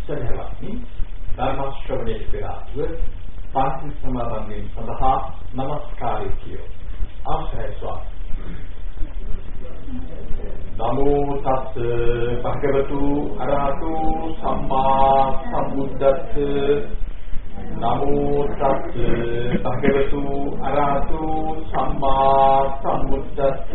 සදහවත්නි ධර්ම ශ්‍රවණයේ පෙරාතුව පාඨ සමාදන් වීම සඳහා নমස්කාරය කියෝ. ආශ්‍රය ස්වාමී නමෝ තස් භගවතු අරහතු සම්මා සම්බුද්දස්ස. නමෝ තස් භගවතු අරහතු සම්මා සම්බුද්දස්ස.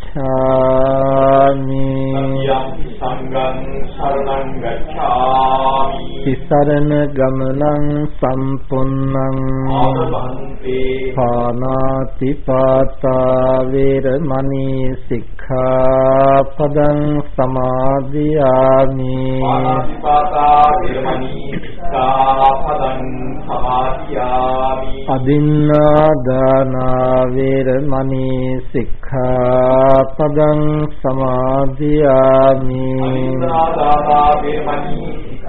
ගච්ඡාමි. සංඝං සරණං ගච්ඡාමි. තිසරණ ගමනං සම්පුන්නං ආරභන්තේ පානාති පාතා වේරමණී සික්ඛාපදං සමාදියාමි। ආනාතිපාතා විරමණී සික්ඛාපදං සමාදියාමි। අදින්නා දාන වේරමණී සික්ඛාපදං සමාදියාමි අනින්නාදානා විරමණී සික්ඛාපදං සමාදියාමි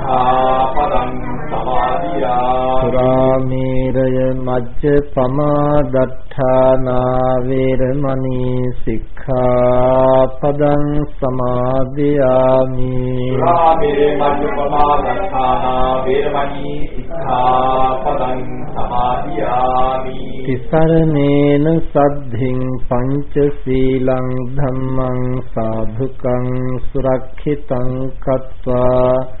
සික්ඛාපදං සමාදියාමි පුරාමේරය මජ්ජ පමාදට්ඨානා වේරමණී සික්ඛාපදං සමාදියාමි සුරාමේරේ මජ්ජපමා දක්ඛානා වේරමණී සික්ඛාපදං සමාදියාමි තිසරණේන සද්ධින් පංචශීලං ධම්මං සාධුකං සුරක්ෂිතං කତ୍වා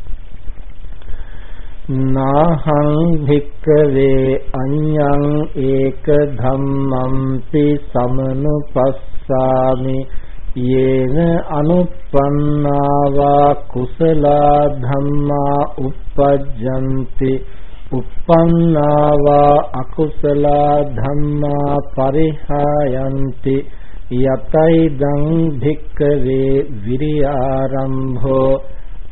නාහං භික්කවේ අඤ්ඤං ඒක ධම්මම්පි සමනුපස්සාමි යේන අනුප්පන්නාවා කුසලා ධම්මා uppajjanti uppannāvā akusala dhamma parihayanti yataidam bhikkave viriyārambho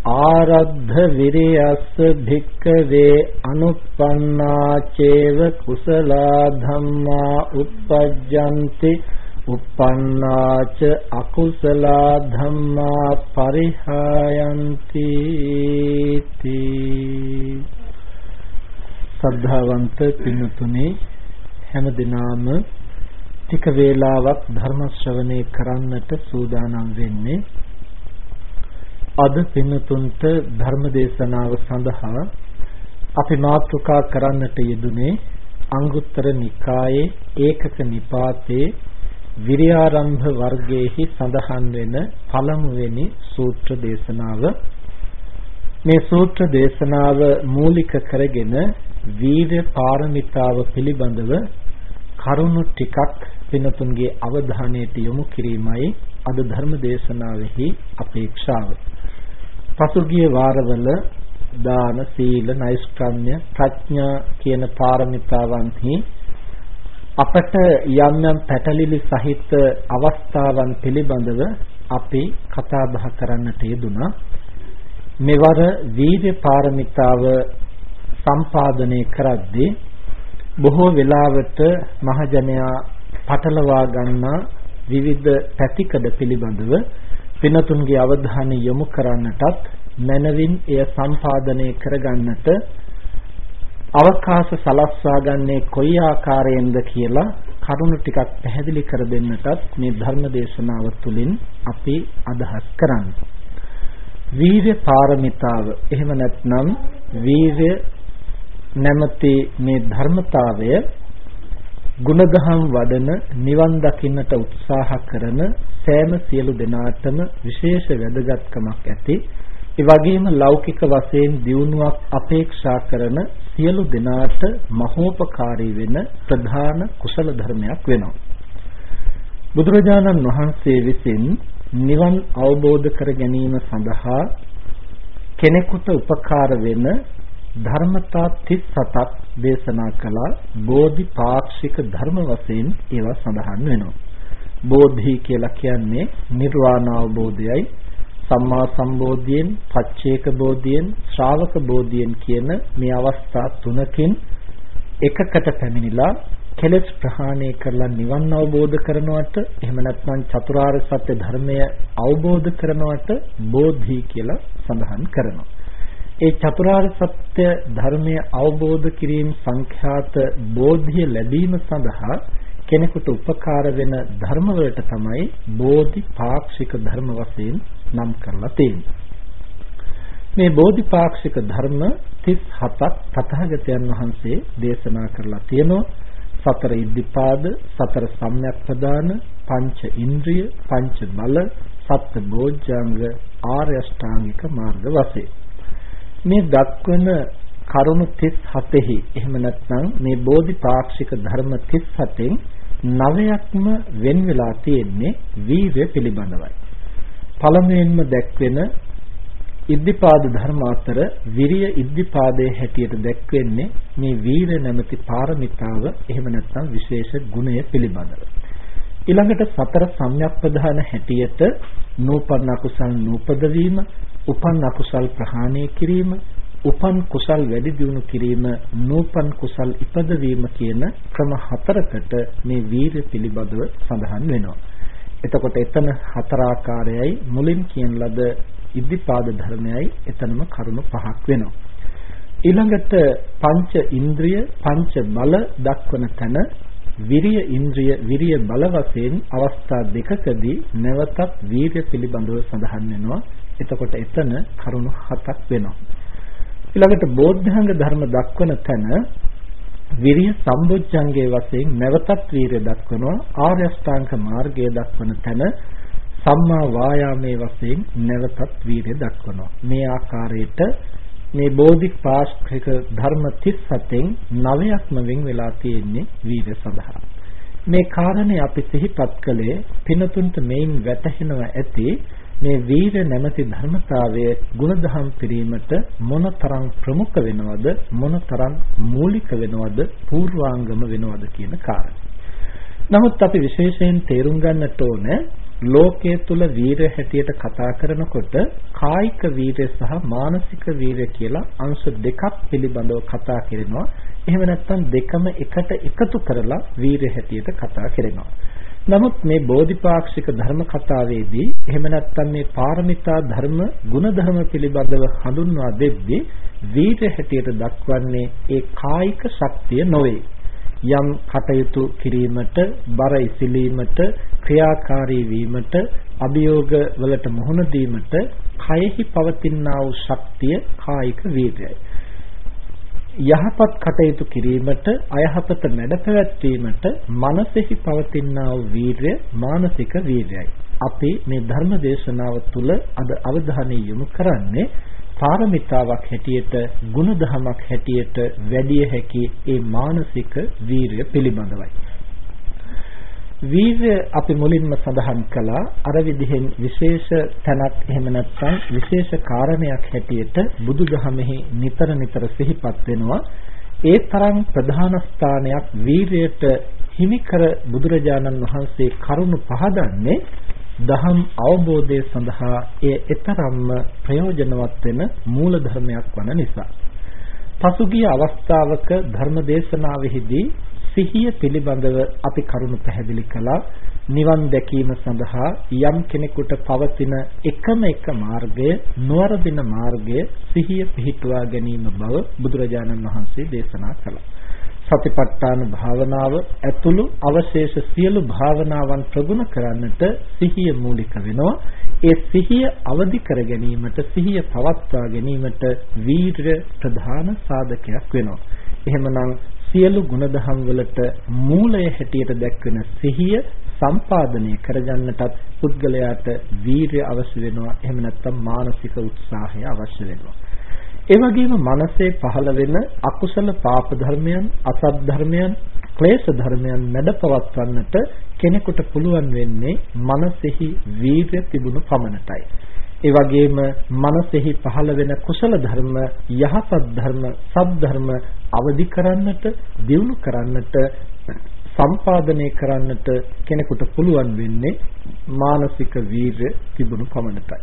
ආරද්ධ විරයස්ස භික්කවේ අනුප්පන්නා චේව කුසලා ධම්මා uppajjanti uppannāච අකුසලා ධම්මා පරිහායන්ති සද්ධාවන්ත පින්තුනේ හැම දිනාම ටික වේලාවක් ධර්ම ශ්‍රවණය කරන්නට සූදානම් වෙන්නේ අද පින්නතුන්ට ධර්ම දේශනාව සඳහා අපි මාතෘකා කරන්නට යෙදුනේ අංගුත්තර නිකායේ ඒකක නිපාතේ විරියාරම්භ වර්ගයේහි සඳහන් වෙන පළමුවෙනි සූත්‍ර දේශනාව මේ සූත්‍ර දේශනාව මූලික කරගෙන වීර්ය පාරමිතාව පිළිබඳව කරුණු ටිකක් පිනතුන්ගේ අවධානයට යොමු කිරීමයි අද ධර්ම දේශනාවෙහි අපේක්ෂාව. පසුගිය වාරවල දාන සීල නෛෂ්ක්‍රම්‍ය ප්‍රඥා කියන පාරමිතාවන්හි අපට යම් යම් පැටලිලි සහිත අවස්ථාවන් පිළිබඳව අපි කතා බහ කරන්නට යෙදුනා මෙවර වීර්ය පාරමිතාව සම්පාදනය කරද්දී බොහෝ වෙලාවට මහජනයා පටලවා ගන්නා විවිධ පැතිකඩ පිළිබඳව පිනතුන්ගේ අවධානය යොමු කරන්නටත් මනවින් එය සම්පාදනය කරගන්නට අවකාශ සලස්වා ගන්නේ කොයි ආකාරයෙන්ද කියලා කරුණු ටිකක් පැහැදිලි කර දෙන්නටත් මේ ධර්ම දේශනාව තුළින් අපි අදහස් කරන්නේ. වීර්ය පාරමිතාව එහෙම නැත්නම් වීර්ය නැමැති මේ ධර්මතාවය ගුණධම් වඩන නිවන් දකින්නට උත්සාහ කරන සෑම සියලු දෙනාටම විශේෂ වැදගත්කමක් ඇති. ඒ වගේම ලෞකික වශයෙන් දියුණුවක් අපේක්ෂා කරන සියලු දෙනාට මහෝපකාරී වෙන ප්‍රධාන කුසල ධර්මයක් වෙනවා. බුදුරජාණන් වහන්සේ විසින් නිවන් අවබෝධ කර ගැනීම සඳහා කෙනෙකුට උපකාර වෙන ධර්මතා 37ක් දේශනා කළා බෝධිපාක්ෂික ධර්ම වශයෙන් ඒවා සඳහන් වෙනවා. බෝධි කියලා කියන්නේ නිර්වාණ අවබෝධයයි සම්මා සම්බෝධියෙන්, පච්චේක බෝධියෙන්, ශ්‍රාවක බෝධියෙන් කියන මේ අවස්ථා තුනකින් එකකට පැමිණිලා කෙලෙස් ප්‍රහාණය කරලා නිවන් අවබෝධ කරනවට එහෙම නැත්නම් චතුරාර්ය සත්‍ය ධර්මය අවබෝධ කරනවට බෝධි කියලා සඳහන් කරනවා. ඒ චතුරාර්ය සත්‍ය ධර්මය අවබෝධ කිරීම සංඛ්‍යාත බෝධිය ලැබීම සඳහා කෙනෙකුට උපකාර වෙන ධර්ම වලට තමයි බෝධිපාක්ෂික ධර්ම වශයෙන් නම් කරලා තියෙන්නේ. මේ බෝධිපාක්ෂික ධර්ම 37ක් තථාගතයන් වහන්සේ දේශනා කරලා තියෙනවා. සතර ඉද්ධිපාද, සතර සම්‍යක් ප්‍රදාන, පංච ඉන්ද්‍රිය, පංච බල, සත්‍ය බෝධ්‍යංග, ආර්ය අෂ්ටාංගික මාර්ග වශයෙන්. මේ දක්වන කරුණු 37හි එහෙම නැත්නම් මේ බෝධිපාක්ෂික ධර්ම 37න් නවයක්ම වෙන් වෙලා තියෙන්නේ වීර්ය පිළිබඳවයි. පළමුවෙන්ම දැක්වෙන ඉද්ධිපාද ධර්ම අතර විරිය ඉද්ධිපාදයේ හැටියට දැක්වෙන්නේ මේ වීර නැමැති පාරමිතාව එහෙම නැත්නම් විශේෂ ගුණය පිළිබඳව. ඊළඟට සතර සම්‍යක් ප්‍රධාන හැටියට නූපන්න කුසල් නූපද වීම, උපන් අකුසල් ප්‍රහාණය කිරීම, උපන් කුසල් වැඩි දියුණු කිරීම, නූපන් කුසල් ඉපදවීම කියන ක්‍රම හතරකට මේ වීරිය පිළිබඳව සඳහන් වෙනවා. එතකොට එතන හතර ආකාරයයි මුලින් කියන ලද ඉද්ධිපාද ධර්මයයි එතනම කරුණු පහක් වෙනවා. ඊළඟට පංච ඉන්ද්‍රිය පංච බල දක්වන තැන විරිය ඉන්ද්‍රිය විරිය බල වශයෙන් අවස්ථා දෙකකදී නැවතත් වීර්ය පිළිබඳව සඳහන් වෙනවා. එතකොට එතන කරුණු හතක් වෙනවා. ඊළඟට බෝධ්‍යංග ධර්ම දක්වන තැන විරිය සම්බොජ්ජංගයේ වශයෙන් නැවතත් වීර්ය දක්වනවා. ආර්ය අෂ්ටාංග මාර්ගය දක්වන තැන සම්මා වායාමයේ වශයෙන් නැවතත් වීර්ය දක්වනවා. මේ ආකාරයට මේ බෝධිපාක්ෂික ධර්ම 37න් 9ක්ම වෙන් වෙලා තියෙන්නේ වීර්ය සඳහා. මේ කාරණේ අපි සිහිපත් කළේ පිනතුන්ට මේන් වැටහෙනවා ඇති මේ වීර්ය නැමැති ධර්මතාවය ගුණධම් පිරීමට මොනතරම් ප්‍රමුඛ වෙනවද මොනතරම් මූලික වෙනවද පූර්වාංගම වෙනවද කියන කාරණේ. නමුත් අපි විශේෂයෙන් තේරුම් ගන්නට ඕන ලෝකයේ තුල වීරය හැටියට කතා කරනකොට කායික වීරය සහ මානසික වීරය කියලා අංශ දෙකක් පිළිබඳව කතා කරනවා. එහෙම නැත්නම් දෙකම එකට එකතු කරලා වීරය හැටියට කතා කරනවා. නමුත් මේ බෝධිපාක්ෂික ධර්ම කතාවේදී එහෙම නැත්නම් මේ පාරමිතා ධර්ම ගුණධර්ම පිළිබඳව හඳුන්වා දෙද්දී වීරය හැටියට දක්වන්නේ ඒ කායික ශක්තිය නොවේ. යම් කටයුතු කිරීමට බර ඉසිලීමට ක්‍රියාකාරී වීමට අභියෝග වලට මුහුණ දීමට කයෙහි පවතිනා වූ ශක්තිය කායික වීර්යයි. යහපත් කටයුතු කිරීමට අයහපත මැඩ පැවැත්වීමට මනසෙහි පවතිනා වූ වීර්ය මානසික වීර්යයි. අපි මේ ධර්ම දේශනාව තුළ අද අවධානය යොමු කරන්නේ පාරමිතාවක් හැටියට ගුණධමයක් හැටියට වැඩි හැකි ඒ මානසික වීරිය පිළිබඳවයි. වීර්ය අපි මුලින්ම සඳහන් කළා අර විදිහෙන් විශේෂ තැනක් එහෙම නැත්නම් විශේෂ කාරණයක් හැටියට බුදුදහමෙහි නිතර නිතර සිහිපත් වෙනවා ඒ තරම් ප්‍රධාන ස්ථානයක් වීරයට හිමිකර බුදුරජාණන් වහන්සේ කරුණ පහදන්නේ දහම් අවබෝධය සඳහා එය එතරම්ම ප්‍රයෝජනවත් වෙන මූල ධර්මයක් වන නිසා. පසුගිය අවස්ථාවක ධර්ම දේශනාවෙහිදී සිහිය පිළිබඳව අපි කරුණු පැහැදිලි කළා. නිවන් දැකීම සඳහා යම් කෙනෙකුට පවතින එකම එක මාර්ගය නොවරදින මාර්ගය සිහිය පිහිටුවා ගැනීම බව බුදුරජාණන් වහන්සේ දේශනා කළා. සතිපට්ඨාන භාවනාව ඇතුළු අවශේෂ සියලු භාවනාවන් ප්‍රගුණ කරන්නට සිහිය මූලික වෙනවා. ඒ සිහිය අවදි කර ගැනීමට සිහිය පවත්වා ගැනීමට වීර්ය ප්‍රධාන සාධකයක් වෙනවා. එහෙමනම් සියලු ගුණධම් වලට මූලය හැටියට දැක්වෙන සිහිය සම්පාදනය කරගන්නටත් පුද්ගලයාට වීරිය අවශ්‍ය වෙනවා. එහෙම නැත්නම් මානසික උත්සාහය අවශ්‍ය වෙනවා. ඒ වගේම මනසේ පහළ වෙන අකුසල පාප ධර්මයන්, අසත් ධර්මයන්, ක්ලේශ ධර්මයන් මැඩපවත්වන්නට කෙනෙකුට පුළුවන් වෙන්නේ මනසෙහි වීර්ය තිබුණු පමණටයි. ඒ වගේම මනසෙහි පහළ වෙන කුසල ධර්ම, යහපත් ධර්ම, සත් ධර්ම අවදි කරන්නට, දියුණු කරන්නට සම්පාදනය කරන්නට කෙනෙකුට පුළුවන් වෙන්නේ මානසික වීර්ය තිබුණු පමණටයි.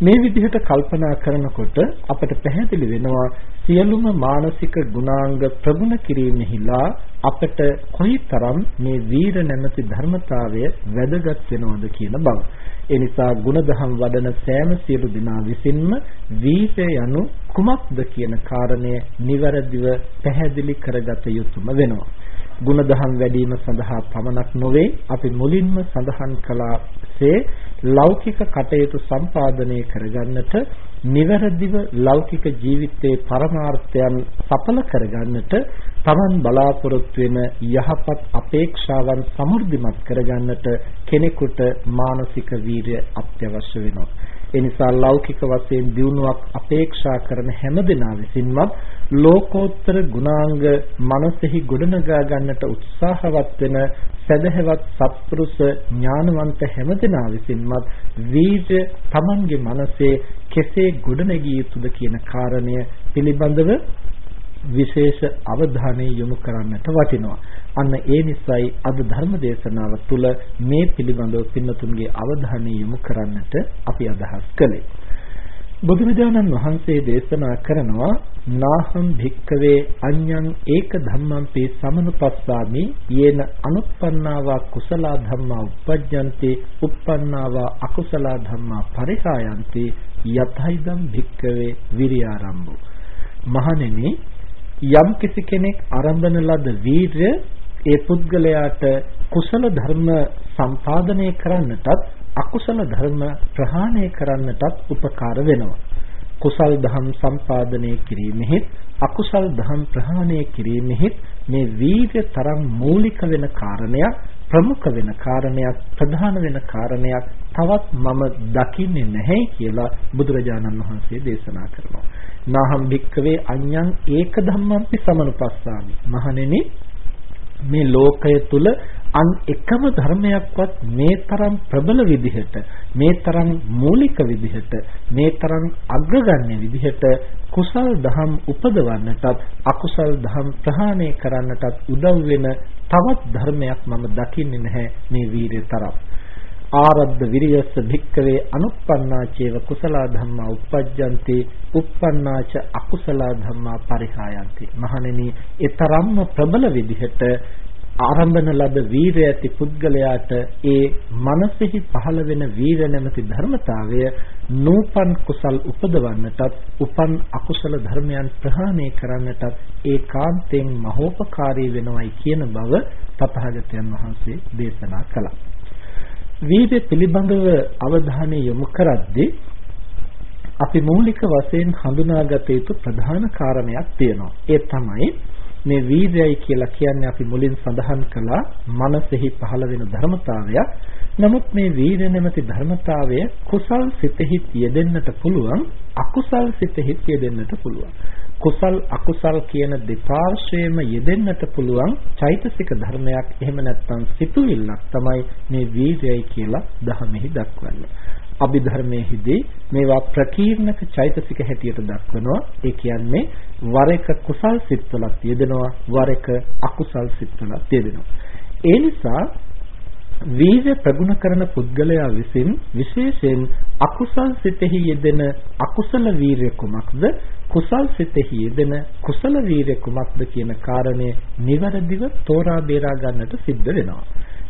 මේ විදිහට කල්පනා කරනකොට අපට පැහැදිලි වෙනවා සියලුම මානසික ගුණාංග ප්‍රගුණ කිරීමෙහිලා අපට කොයිතරම් මේ වීර නැමැති ධර්මතාවය වැදගත් වෙනවද කියන බව. ඒ නිසා ಗುಣධම් වඩන සෑම සියලු දෙනා විසින්ම වීරය යනු කුමක්ද කියන කාරණය નિවරදිව පැහැදිලි කරගත යුතුම වෙනවා. ಗುಣධම් වැඩිම සඳහා පමණක් නොවේ අපි මුලින්ම සඳහන් කළාසේ ලෞකික කටයුතු සම්පාදනය කරගන්නට නිවැරදිව ලෞකික ජීවිතයේ පරමාර්ථයන් සඵල කරගන්නට තමන් බලාපොරොත්තු වෙන යහපත් අපේක්ෂාවන් සමෘද්ධිමත් කරගන්නට කෙනෙකුට මානසික වීරිය අත්‍යවශ්‍ය වෙනවා. ඒ නිසා ලෞකික වශයෙන් දියුණුවක් අපේක්ෂා කරන හැම දෙනා විසින්මත් ලෝකෝත්තර ගුණාංග මනසෙහි ගොඩනගා ගන්නට උත්සාහවත් වෙන සදහවත් සත්පුරුෂ ඥානවන්ත හැමදෙනා විසින්මත් වීර්ය Tamanගේ මනසේ කෙසේ ගොඩනැගිය යුතුද කියන කාරණය පිළිබඳව විශේෂ අවධානය යොමු කරන්නට වටිනවා. අන්න ඒ නිසායි අද ධර්ම දේශනාව තුළ මේ පිළිබඳව පින්නතුන්ගේ අවධානය යොමු කරන්නට අපි අදහස් කළේ. බුදුරජාණන් වහන්සේ දේශනා කරනවා නාහම් භික්කවේ අඤ්ඤං ඒක ධම්මං පේ සමනුපස්සාමි යේන අනුප්පන්නාවා කුසලා ධම්මා uppajjanti uppannāvā akusala ධම්මා පරිහායන්ති යතයිදම් භික්කවේ විරියාරම්භු මහණෙනි යම් කිසි කෙනෙක් ආරම්භන ලද වීරය ඒ පුද්ගලයාට කුසල ධර්ම සම්පාදනය කරන්නටත් අකුසල ධර්ම ප්‍රහාණය කරන්නටත් උපකාර වෙනවා. කුසල් දහම් සම්පාදනය කිරීමෙහිත් අකුසල් දහම් ප්‍රහාණය කිරීමෙහිත් මේ වීර්ය තරම් මූලික වෙන කාරණයක් ප්‍රමුඛ වෙන කාරණයක් ප්‍රධාන වෙන කාරණයක් තවත් මම දකින්නේ නැහැ කියලා බුදුරජාණන් වහන්සේ දේශනා කරනවා. නාහම් භික්කවේ අඤ්ඤං ඒක ධම්මම්පි සමනුපස්සාමි. මහණෙනි මේ ලෝකය තුල අන් එකම ධර්මයක්වත් මේ තරම් ප්‍රබල විදිහට මේ තරම් මූලික විදිහට මේ තරම් අග්‍රගණ්‍ය විදිහට කුසල් දහම් උපදවන්නටත් අකුසල් දහම් ප්‍රහාණය කරන්නටත් උදව් වෙන තවත් ධර්මයක් මම දකින්නේ නැහැ මේ වීරිය තරම් ආරද්ධ විරියස්ස භික්කවේ අනුප්පන්නාචේව කුසල ධම්මා uppajjanti uppannāච අකුසල ධම්මා පරිහායන්ති මහණෙනි ඒ තරම්ම ප්‍රබල විදිහට ආරම්භන ලද වීරය ඇති පුද්ගලයාට ඒ මනසෙහි පහළ වෙන වීර නැමැති ධර්මතාවය නූපන් කුසල් උපදවන්නටත් උපන් අකුසල ධර්මයන් ප්‍රහාණය කරන්නටත් ඒකාන්තයෙන් මහෝපකාරී වෙනවයි කියන බව තථාගතයන් වහන්සේ දේශනා කළා. වීර්ය පිළිබඳව අවධානය යොමු කරද්දී අපි මූලික වශයෙන් හඳුනාගත යුතු ප්‍රධාන කාරණයක් තියෙනවා. ඒ තමයි මේ වීර්යයි කියලා කියන්නේ අපි මුලින් සඳහන් කළා මනසෙහි පහළ වෙන ධර්මතාවයක්. නමුත් මේ වීර්ය නැමැති ධර්මතාවය කුසල් සිතෙහි යෙදෙන්නට පුළුවන් අකුසල් සිතෙහි යෙදෙන්නට පුළුවන්. කුසල් අකුසල් කියන දෙපාර්ශ්වයේම යෙදෙන්නට පුළුවන් චෛතසික ධර්මයක් එහෙම නැත්නම් සිතුවිල්ලක් තමයි මේ වීර්යයි කියලා දහමෙහි දක්වන්නේ. අභිධර්මයේදී මේවා ප්‍රකීර්ණක චෛතසික හැටියට දක්වනවා. ඒ කියන්නේ වර එක කුසල් සිත්වලක් යෙදෙනවා වර එක අකුසල් සිත්වලක් යෙදෙනවා. ඒ නිසා වීර්ය ප්‍රගුණ කරන පුද්ගලයා විසින් විශේෂයෙන් අකුසල් සිතෙහි යෙදෙන අකුසල වීර්ය කුමක්ද කුසල් සිතෙහි යෙදෙන කුසල වීර්ය කුමක්ද කියන කාරණය නිවැරදිව තෝරා බේරා ගන්නට සිද්ධ වෙනවා.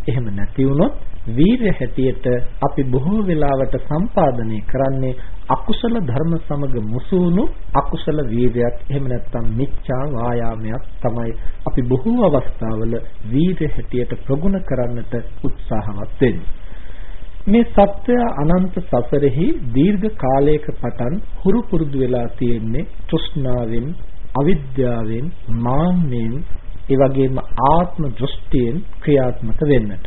එහෙම නැති වුණොත් වීර්ය හැටියට අපි බොහෝ වෙලාවට සම්පාදනය කරන්නේ අකුසල ධර්ම සමග මුසුණු අකුසල වීර්යයක් එහෙම නැත්නම් මිච්ඡා වායාමයක් තමයි අපි බොහෝ අවස්ථාවල වීර්ය හැටියට ප්‍රගුණ කරන්නට උත්සාහවත් වෙන්නේ. මේ සත්‍ය අනන්ත සසරෙහි දීර්ඝ කාලයක පටන් හුරු පුරුදු වෙලා තියෙන්නේ තෘෂ්ණාවෙන් අවිද්‍යාවෙන් මාන්නෙන් ඒ වගේම ආත්ම දෘෂ්ටියෙන් ක්‍රියාත්මක වෙන්නට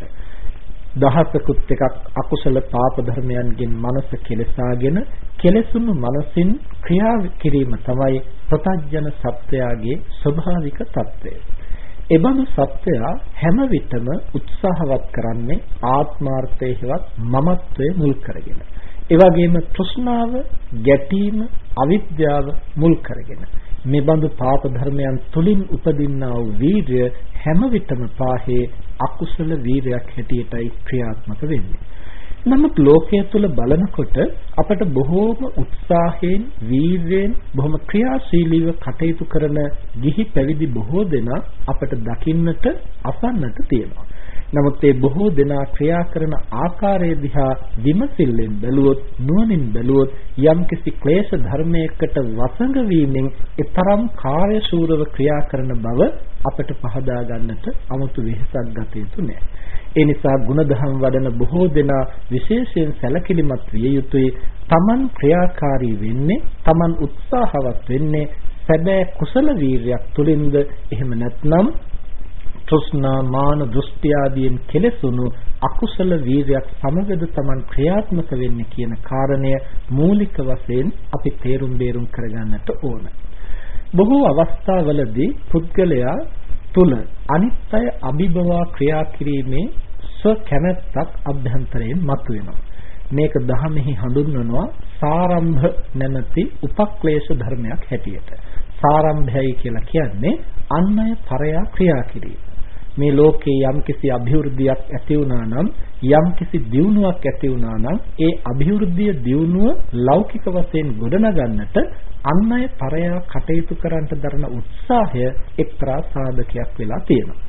දහසකුත් එකක් අකුසල පාප ධර්මයන්ගෙන් මනස කෙලසාගෙන කෙලසුණු මනසින් ක්‍රියා කිරීම තමයි ප්‍රතඥ සත්‍යයේ ස්වභාවික తත්වය. එබඳු සත්‍යය හැම විටම උත්සාහවත් කරන්නේ ආත්මාර්ථයේවත් මමත්වයේ මුල් කරගෙන. ඒ වගේම තෘෂ්ණාව, ගැටීම, අවිද්‍යාව මුල් කරගෙන මේ බඳු පාප ධර්මයන් තුලින් උපදින්නා වූ වීර්ය හැම විටම පාහේ අකුසල වීරයක් හැටියටයි ක්‍රියාත්මක වෙන්නේ. නමුත් ලෝකයේ තුල බලනකොට අපට බොහෝම උත්සාහයෙන් වීර්යෙන් බොහොම ක්‍රියාශීලීව කටයුතු කරන ගිහි පැවිදි බොහෝ දෙනා අපට දකින්නට අසන්නට තියෙනවා. නමුත් ඒ බොහෝ දෙනා ක්‍රියා කරන ආකාරය දිහා විමසිල්ලෙන් බැලුවොත් නුවණින් බැලුවොත් යම්කිසි ක්ලේශ ධර්මයකට වසඟ වීමෙන් ඒතරම් කාර්යශූරව ක්‍රියා කරන බව අපට පහදා ගන්නට 아무තු වෙහසක් ගත යුතු නෑ. ඒ නිසා ಗುಣධම් වඩන බොහෝ දෙනා විශේෂයෙන් සැලකිලිමත් විය යුතුයි. Taman ක්‍රියාකාරී වෙන්නේ, Taman උත්සාහවත් වෙන්නේ සැබෑ කුසල වීරයක් තුලින්ද එහෙම නැත්නම් තෘෂ්ණා මාන දෘෂ්ටි ආදීන් කෙලෙසුණු අකුසල වීරයක් සමගද Taman ක්‍රියාත්මක වෙන්නේ කියන කාරණය මූලික වශයෙන් අපි තේරුම් බේරුම් කරගන්නට ඕන. බොහෝ අවස්ථාවලදී පුද්ගලයා තුල අනිත්‍ය අභිබවා ක්‍රියා කිරීමේ ස්ව කැමැත්තක් අභ්‍යන්තරයෙන් මතුවෙනවා. මේක දහමෙහි හඳුන්වනවා සාරම්භ නැමැති උපක්ලේශ ධර්මයක් හැටියට. සාරම්භයයි කියලා කියන්නේ අන්නය පරයා ක්‍රියා කිරීම. මේ ලෝකේ යම්කිසි અભිවෘද්ධියක් ඇති වුණා නම් යම්කිසි දියුණුවක් ඇති වුණා නම් ඒ અભිවෘද්ධිය දියුණුව ලෞකික වශයෙන් ගොඩනගන්නට අන් අය පරයා කටයුතු කරන්නට දරන උත්සාහය එක්තරා සාධකයක් වෙලා තියෙනවා.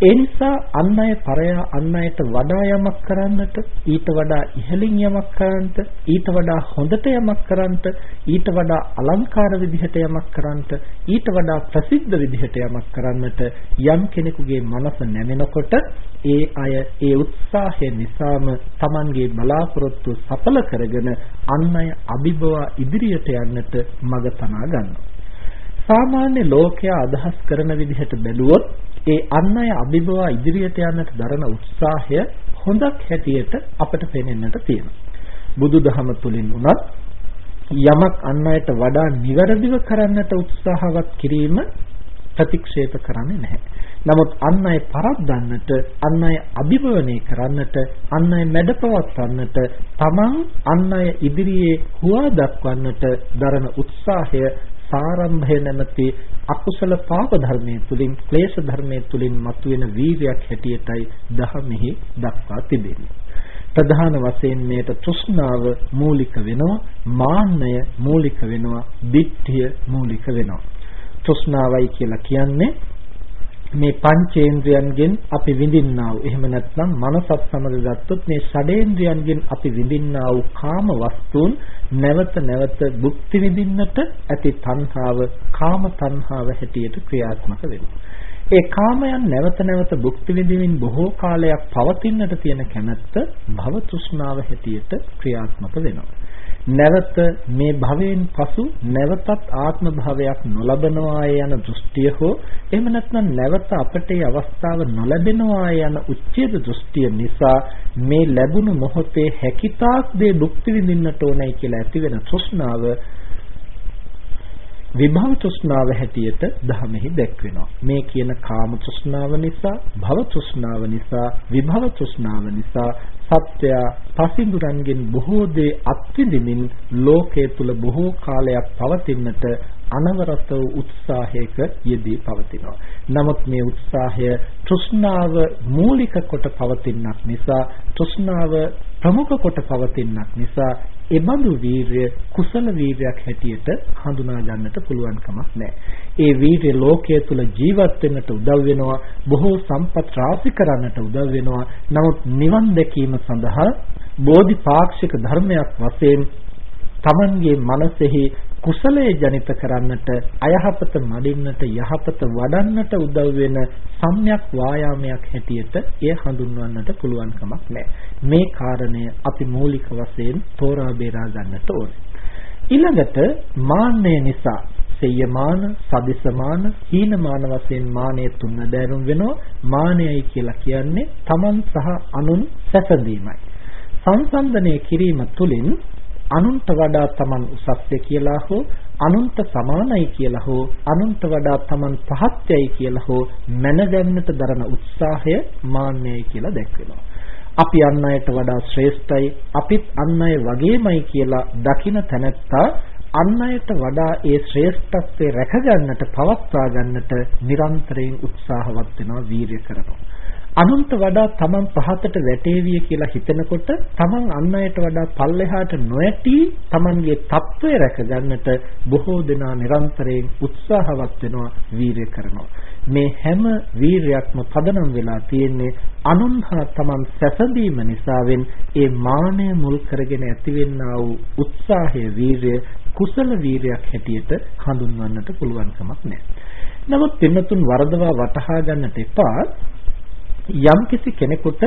ඒ නිසා අන් අය පරයා අන් අයට වඩා යමක් කරන්නට ඊට වඩා ඉහළින් යමක් කරන්නට ඊට වඩා හොඳට යමක් කරන්නට ඊට වඩා අලංකාර විදිහට යමක් කරන්නට ඊට වඩා ප්‍රසිද්ධ විදිහට යමක් කරන්නට යම් කෙනෙකුගේ මනස නැමෙනකොට ඒ අය ඒ උත්සාහය නිසාම Tamanගේ බලාපොරොත්තු සඵල කරගෙන අන් අය අභිබවා ඉදිරියට යන්නට මඟ තනා ගන්නවා. සාමාන්‍ය ලෝකයා අදහස් කරන විදිහට බැලුවොත් ඒ අන් අය අභිබවා ඉදිරියට යන්නට දරන උත්සාහය හොඳක් හැටියට අපට පේනෙන්නට තියෙනවා. බුදුදහම තුලින් උනත් යමක් අන් අයට වඩා නිවැරදිව කරන්නට උත්සාහවත් කිරීම ප්‍රතික්ෂේප කරන්නේ නැහැ. නමුත් අන් අය පරද්දන්නට, අන් අය අභිභවනය කරන්නට, අන් අය මැඩපවත්වන්නට, තමන් අන් අය ඉදිරියේ හුවා දක්වන්නට දරන උත්සාහය සාරම්භය නැමැති අකුසල පාප ධර්මයේ තුලින් ක්ලේශ ධර්මයේ තුලින් මතුවෙන වීර්යයක් හැටියටයි දහමෙහි දක්වා තිබෙන්නේ. ප්‍රධාන වශයෙන් මේට තෘෂ්ණාව මූලික වෙනවා මාන්නය මූලික වෙනවා දිට්ඨිය මූලික වෙනවා තෘෂ්ණාවයි කියලා කියන්නේ මේ පංචේන්ද්‍රයන්ගෙන් අපි විඳින්නා වූ එහෙම නැත්නම් මනසත් සමග ගත්තොත් මේ ෂඩේන්ද්‍රයන්ගෙන් අපි විඳින්නා වූ කාම වස්තුන් නැවත නැවත භුක්ති විඳින්නට ඇති තණ්හාව කාම තණ්හාව හැටියට ක්‍රියාත්මක වෙනවා. ඒ කාමයන් නැවත නැවත භුක්ති විඳින්මින් බොහෝ කාලයක් පවතින්නට තියෙන කැමැත්ත භව තෘෂ්ණාව හැටියට ක්‍රියාත්මක වෙනවා. නැවත මේ භවයෙන් පසු නැවතත් ආත්ම භාවයක් නොලබනවා යන දෘෂ්ටිය හෝ එහෙම නැත්නම් නැවත අපට ඒ අවස්ථාව නොලැබෙනවා යන උච්ඡේද දෘෂ්ටිය නිසා මේ ලැබුණු මොහොතේ හැකිතාක් දේ භුක්ති විඳින්නට ඕනයි කියලා ඇතිවෙන තෘෂ්ණාව විභව තෘෂ්ණාව හැටියට ධර්මෙහි දැක්වෙනවා. මේ කියන කාම තෘෂ්ණාව නිසා, භව තෘෂ්ණාව නිසා, විභව තෘෂ්ණාව නිසා සත්‍යය පසිඳුරන්ගෙන් බොහෝ දේ අත්විඳිමින් ලෝකයේ තුල බොහෝ කාලයක් පවතින්නට අනවරත උත්සාහයක යෙදී පවතිනවා. නමුත් මේ උත්සාහය තෘෂ්ණාව මූලික කොට පවතිනක් නිසා තෘෂ්ණාව ප්‍රමුඛ කොට පවතිනක් නිසා එබඳු වීරය කුසල වීරයක් හැටියට හඳුනා ගන්නට පුළුවන් කමක් නැහැ. ඒ වීරය ලෝකයේ තුල ජීවත් වෙන්නට උදව් වෙනවා, බොහෝ සම්පත් රාශි කරන්නට උදව් වෙනවා. නමුත් නිවන් දැකීම සඳහා බෝධිපාක්ෂික ධර්මයක් වශයෙන් Tamanගේ මනසෙහි කුසලයේ ජනිත කරන්නට අයහපත මඩින්නට යහපත වඩන්නට උදව් වෙන සම්‍යක් වායාමයක් හැටියට එය හඳුන්වන්නට පුළුවන් කමක් නැහැ මේ කාරණය අපි මූලික වශයෙන් තෝරා බේරා ගන්නට ඕනේ ඊළඟට මාන්නය නිසා සෙය්‍යමාන, සදිසමාන, හීනමාන වශයෙන් මානය තුන දැරුම් වෙනවා. මානයයි කියලා කියන්නේ තමන් සහ අනුන් සැසඳීමයි. සංසන්දනය කිරීම තුළින් අනුන්ට වඩා Taman උසස්ය කියලා හෝ අනුන්ට සමානයි කියලා හෝ අනුන්ට වඩා Taman පහත්යයි කියලා හෝ මැනගන්නට දරන උත්සාහය මාන්නයයි කියලා දැක්වෙනවා. අපි අන් අයට වඩා ශ්‍රේෂ්ඨයි අපිත් අන් අය වගේමයි කියලා දකින තැනැත්තා අන් අයට වඩා ඒ ශ්‍රේෂ්ඨත්වයේ රැකගන්නට පවත්වා ගන්නට නිරන්තරයෙන් උත්සාහවත් වෙනවා වීරිය කරනවා අනුන්ට වඩා තමන් පහතට වැටේවිය කියලා හිතනකොට තමන් අන් අයට වඩා පල්ලෙහාට නොඇටි තමන්ගේ తත්වය රැකගන්නට බොහෝ දෙනා නිරන්තරයෙන් උත්සාහවත් වෙනවා වීරිය කරනවා මේ හැම වීරියක්ම පදනම් වෙලා තියෙන්නේ අනුන් හා තමන් සැසඳීම නිසාවෙන් ඒ මානය මුල් කරගෙන ඇතිවෙනා වූ උත්සාහය වීරිය කුසල වීරයක් හැටියට හඳුන්වන්නට පුළුවන් කමක් නැහැ. නමුත් පින්නතුන් වරදවා වටහා ගන්නට එපා යම්කිසි කෙනෙකුට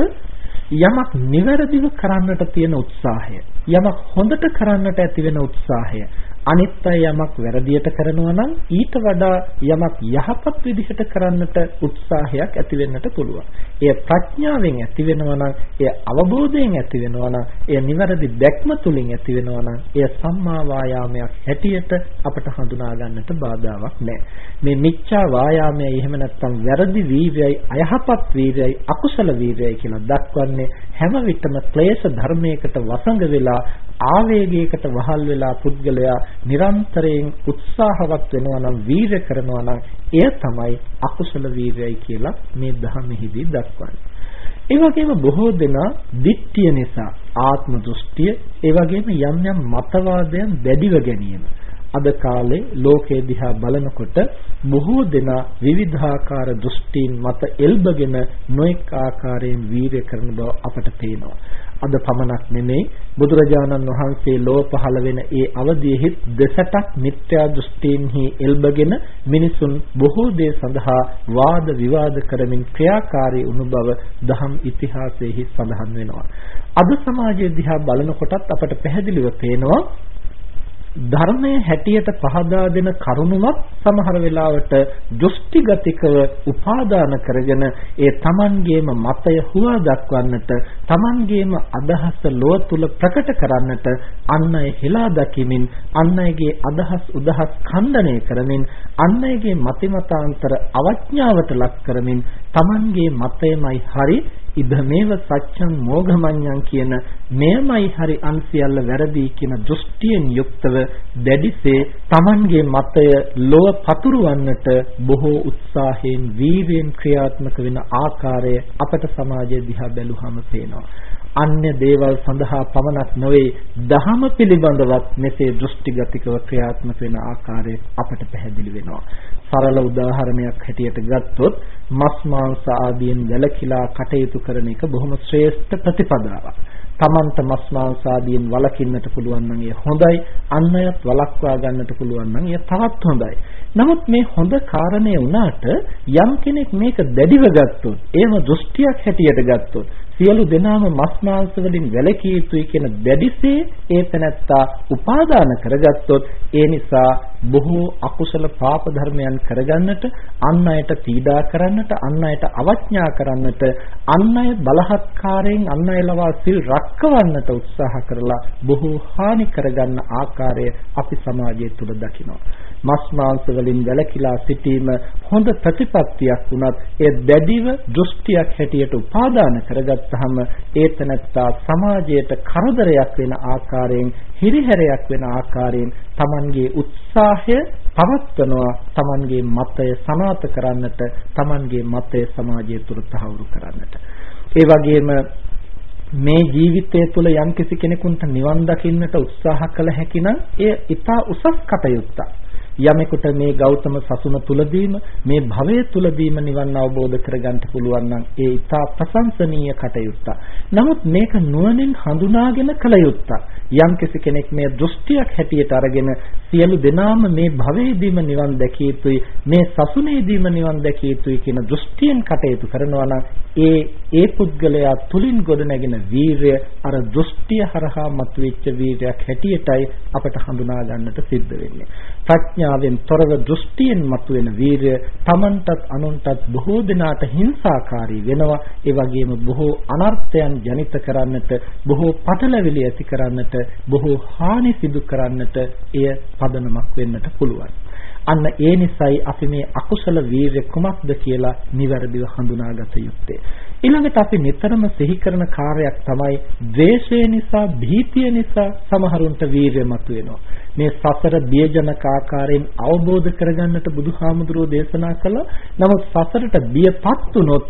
යමක් නිවැරදිව කරන්නට තියෙන උත්සාහය යමක් හොඳට කරන්නට ඇති වෙන උත්සාහය අනිත් අය යමක් වැරදියට කරනවා නම් ඊට වඩා යමක් යහපත් විදිහට කරන්නට උත්සාහයක් ඇති වෙන්නට පුළුවන්. එය ප්‍රඥාවෙන් ඇති වෙනවා නම්, එය අවබෝධයෙන් ඇති වෙනවා නම්, එය නිවැරදි දැක්ම තුලින් ඇති වෙනවා නම්, එය සම්මා වායාමයක් හැටියට අපට හඳුනා ගන්නට බාධාවක් නැහැ. මේ මිච්ඡා වායාමයයි එහෙම නැත්නම් වැරදි වීර්යයි, අයහපත් වීර්යයි, අකුසල වීර්යයි කියලා දක්වන්නේ හැම විටම ක්ලේශ ධර්මයකට වසඟ වෙලා ආවේගයකට වහල් වෙලා පුද්ගලයා නිරන්තරයෙන් උත්සාහවත් වෙනවා නම් වීරය කරනවා නම් එය තමයි අකුසල වීරයයි කියලා මේ ධර්මෙහිදී දක්වන්නේ. ඒ වගේම බොහෝ දෙනා දිට්ඨිය නිසා ආත්ම දෘෂ්ටිය ඒ වගේම යම් යම් මතවාදයන් දැඩිව ගැනීම අද කාලේ ලෝකයේ දිහා බලනකොට බොහෝ දෙනා විවිධාකාර දෘෂ්ටීන් මත එල්බගෙන නොඑක ආකාරයෙන් වීරය කරන බව අපට පේනවා. අද පමණක් නෙමෙයි බුදුරජාණන් වහන්සේ ලෝ පහළ වෙන ඒ අවධියෙහි දෙසටක් මිත්‍යා දෘෂ්ටීන්හි එල්බගෙන මිනිසුන් බොහෝ දේ සඳහා වාද විවාද කරමින් ක්‍රියාකාරී වුණු බව දහම් ඉතිහාසයේහි සඳහන් වෙනවා. අද සමාජය දිහා බලනකොටත් අපට පැහැදිලිව පේනවා ධර්මයේ හැටියට පහදා දෙන කරුණුවත් සමහර වෙලාවට දෘෂ්ටිගතිකව උපාදාන කරගෙන ඒ Tamanගේම මතය හුවා දක්වන්නට Tamanගේම අදහස ලොව තුල ප්‍රකට කරන්නට අන් අය හෙලා දකිමින් අන් අයගේ අදහස් උදහස් ඛණ්ඩනය කරමින් අන් අයගේ මතිමතාන්තර අවඥාවට ලක් කරමින් Tamanගේ මතයමයි හරි ඉදමේව සත්‍යං මෝඝමඤ්ඤං කියන මෙයමයි හරි අන්සියල්ල වැරදි කියන දෘෂ්ටියෙන් යුක්තව දැඩිසේ Tamanගේ මතය ලොව පතුරවන්නට බොහෝ උත්සාහයෙන් වීර්යෙන් ක්‍රියාත්මක වෙන ආකාරය අපට සමාජය දිහා බැලුවහම පේනවා. අන්‍ය දේවල් සඳහා පමණක් නොවේ දහම පිළිබඳවත් මෙසේ දෘෂ්ටිගතිකව ක්‍රියාත්මක වෙන ආකාරය අපට පැහැදිලි වෙනවා. සරල උදාහරණයක් හැටියට ගත්තොත් මස් මාංශ ආදියෙන් වැළකීලා කටයුතු කරන එක බොහොම ශ්‍රේෂ්ඨ ප්‍රතිපදාවක්. තමන්ට මස් මාංශ ආදියෙන් වළකින්නට පුළුවන් නම් එය හොඳයි අන් අයත් වළක්වා ගන්නට පුළුවන් නම් එය තවත් හොඳයි නමුත් මේ හොඳ කාරණේ වුණාට යම් කෙනෙක් මේක දැඩිව ගත්තොත් එහෙම දෘෂ්ටියක් හැටියට ගත්තොත් සියලු දෙනාම මස් මාංශ වලින් වැළකී යුතුයි කියන දැඩිසේ ඒ තැනැත්තා උපාදාන කරගත්තොත් ඒ නිසා බොහෝ අකුසල පාප ධර්මයන් කරගන්නට අන් අයට පීඩා කරන්නට අන් අයට අවඥා කරන්නට අන් අය බලහත්කාරයෙන් අන් අය ලවා සිල් රැකවන්නට උත්සාහ කරලා බොහෝ හානි කරගන්න ආකාරය අපි සමාජය තුළ දකිනවා. මස් මාංශ වලින් වැළකීලා සිටීම හොඳ ප්‍රතිපත්තියක් වුණත් ඒ දැඩිව දෘෂ්ටියක් හැටියට උපාදාන කරගත්තාම ඒ තනත්තා සමාජයට කරදරයක් වෙන ආකාරයෙන් හිරිහැරයක් වෙන ආකාරයෙන් Tamanගේ උත්සාහය පවත්වනවා Tamanගේ මතය සනාත කරන්නට Tamanගේ මතය සමාජය තුළ තහවුරු කරන්නට ඒ වගේම මේ ජීවිතය තුළ යම්කිසි කෙනෙකුට නිවන් දකින්නට උත්සාහ කළ හැකි නම් එය ඊට උසස් කටයුත්තක්. යමෙකුට මේ ගෞතම සසුන තුලදීම මේ භවය තුලදීම නිවන් අවබෝධ කරගන්න පුළුවන් නම් ඒ ඊටා ප්‍රශංසනීය කටයුත්තක්. නමුත් මේක නුවණින් හඳුනාගෙන කළ යුත්තක්. යම්කිසි කෙනෙක් මේ දෘෂ්ටියක් හැටියට අරගෙන සියලු දෙනාම මේ භවයේදීම නිවන් දැකිය යුතුයි මේ සසුනේදීම නිවන් දැකිය යුතුයි කියන දෘෂ්ටියෙන් කටයුතු කරනවා නම් ඒ ඒ පුද්ගලයා තුලින් ගොඩනැගෙන වීරය අර දෘෂ්ටිය හරහා මතුවෙච්ච වීරයක් හැටියටයි අපට හඳුනා ගන්නට සිද්ධ වෙන්නේ. ප්‍රඥාවෙන් තොරව දෘෂ්ටියෙන් මතුවෙන වීරය Tamanටත් අනුන්ටත් බොහෝ දෙනාට හිංසාකාරී වෙනවා. ඒ වගේම බොහෝ අනර්ථයන් ජනිත කරන්නට, බොහෝ පටලැවිලි ඇති කරන්නට, බොහෝ හානි සිදු කරන්නට එය පදනමක් වෙන්නට පුළුවන්. අන්න ඒ නිසයි අපි මේ අකුසල වීරය කුමක්ද කියලා නිවැරදිව හඳුනාගත යුත්තේ. ඊළඟට අපි නිතරම සිහි කරන කාර්යයක් තමයි ද්වේෂය නිසා, භීතිය නිසා සමහරුන්ට වීරය මතුවෙනවා. මේ සසර බියජනක ආකාරයෙන් අවබෝධ කරගන්නට බුදුහාමුදුරුවෝ දේශනා කළා. නමුත් සසරට බියපත් වුනොත්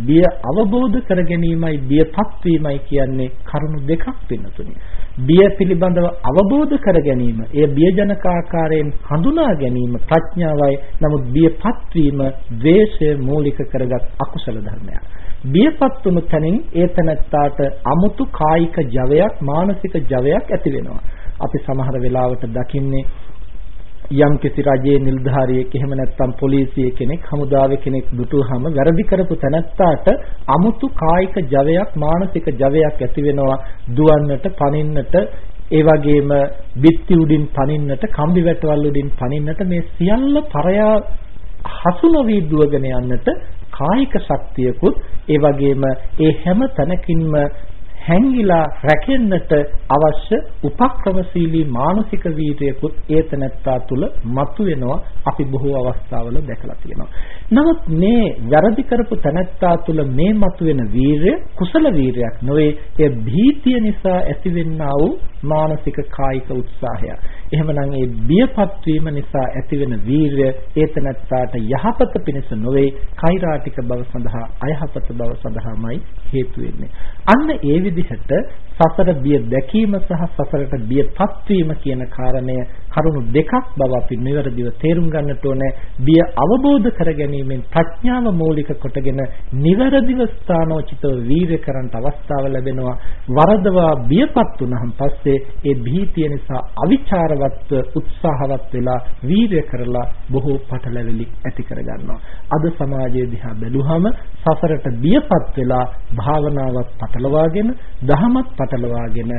බිය අවබෝධ කර ගැනීමයි බියපත් වීමයි කියන්නේ කරුණු දෙකක් වෙනතුනේ. බිය පිළිබඳව අවබෝධ කර ගැනීම, එය බියජනක ආකාරයෙන් හඳුනා ගැනීම ප්‍රඥාවයි. නමුත් බියපත් වීම ද්වේෂය මූලික කරගත් අකුසල ධර්මයක්. බියපත් වුණු තැනින් ඒ තැනත්තාට අමුතු කායික ජවයක්, මානසික ජවයක් ඇති වෙනවා. අපි සමහර වෙලාවට දකින්නේ යම් කිසි රජයේ නිලධාරියෙක් එහෙම නැත්නම් පොලිසිය කෙනෙක් හමුදාවේ කෙනෙක් දුටුවහම වැරදි කරපු තැනැත්තාට අමුතු කායික ජවයක් මානසික ජවයක් ඇති වෙනවා. දුවන්නට පනින්නට ඒ වගේම බිත්ති උඩින් පනින්නට කම්බි වැටවල් උඩින් පනින්නට මේ සියල්ල පරයා හසු නොවි දුවගෙන යන්නට කායික ශක්තියකුත් ඒ වගේම ඒ හැම තැනකින්ම හැංගිලා රැකෙන්නට අවශ්‍ය උපක්‍රමශීලී මානසික වීර්යයකුත් ඒතනත්තා තුල මතුවෙනවා අපි බොහෝ අවස්ථාවල දැකලා තියෙනවා. නමුත් මේ වැරදි කරපු තනත්තා තුල මේ මතුවෙන වීර්ය කුසල වීර්යයක් නොවේ ඒ භීතිය නිසා ඇතිවෙනා වූ මානසික කායික උත්සාහය. එහෙමනම් ඒ බියපත් වීම නිසා ඇතිවෙන වීර්ය ඒතනත්තාට යහපත පිණිස නොවේ කෛරාටික බව සඳහා අයහපත බව සඳහාමයි හේතු වෙන්නේ. අන්න ඒ විදිහට සසර බිය දැකීම සහ සසරට බියපත් වීම කියන කාරණය කරුණු දෙකක් බව අපි නිවැරදිව තේරුම් ගන්නට ඕනේ. බිය අවබෝධ කර ගැනීමෙන් ප්‍රඥාව මූලික කොටගෙන නිවැරදිව ස්ථානෝචිතව වීර්ය කරන්නට අවස්ථාව ලැබෙනවා. වරදවා බියපත් වුනහම පස්සේ ඒ භීතිය නිසා අවිචාරවත් උත්සාහවත් වෙලා වීර්ය කරලා බොහෝ පටලැවිලි ඇති කරගන්නවා. අද සමාජයේ දිහා බැලුවහම සසරට බියපත් වෙලා භාවනාවත් පටලවාගෙන දහමත් පටලවාගෙන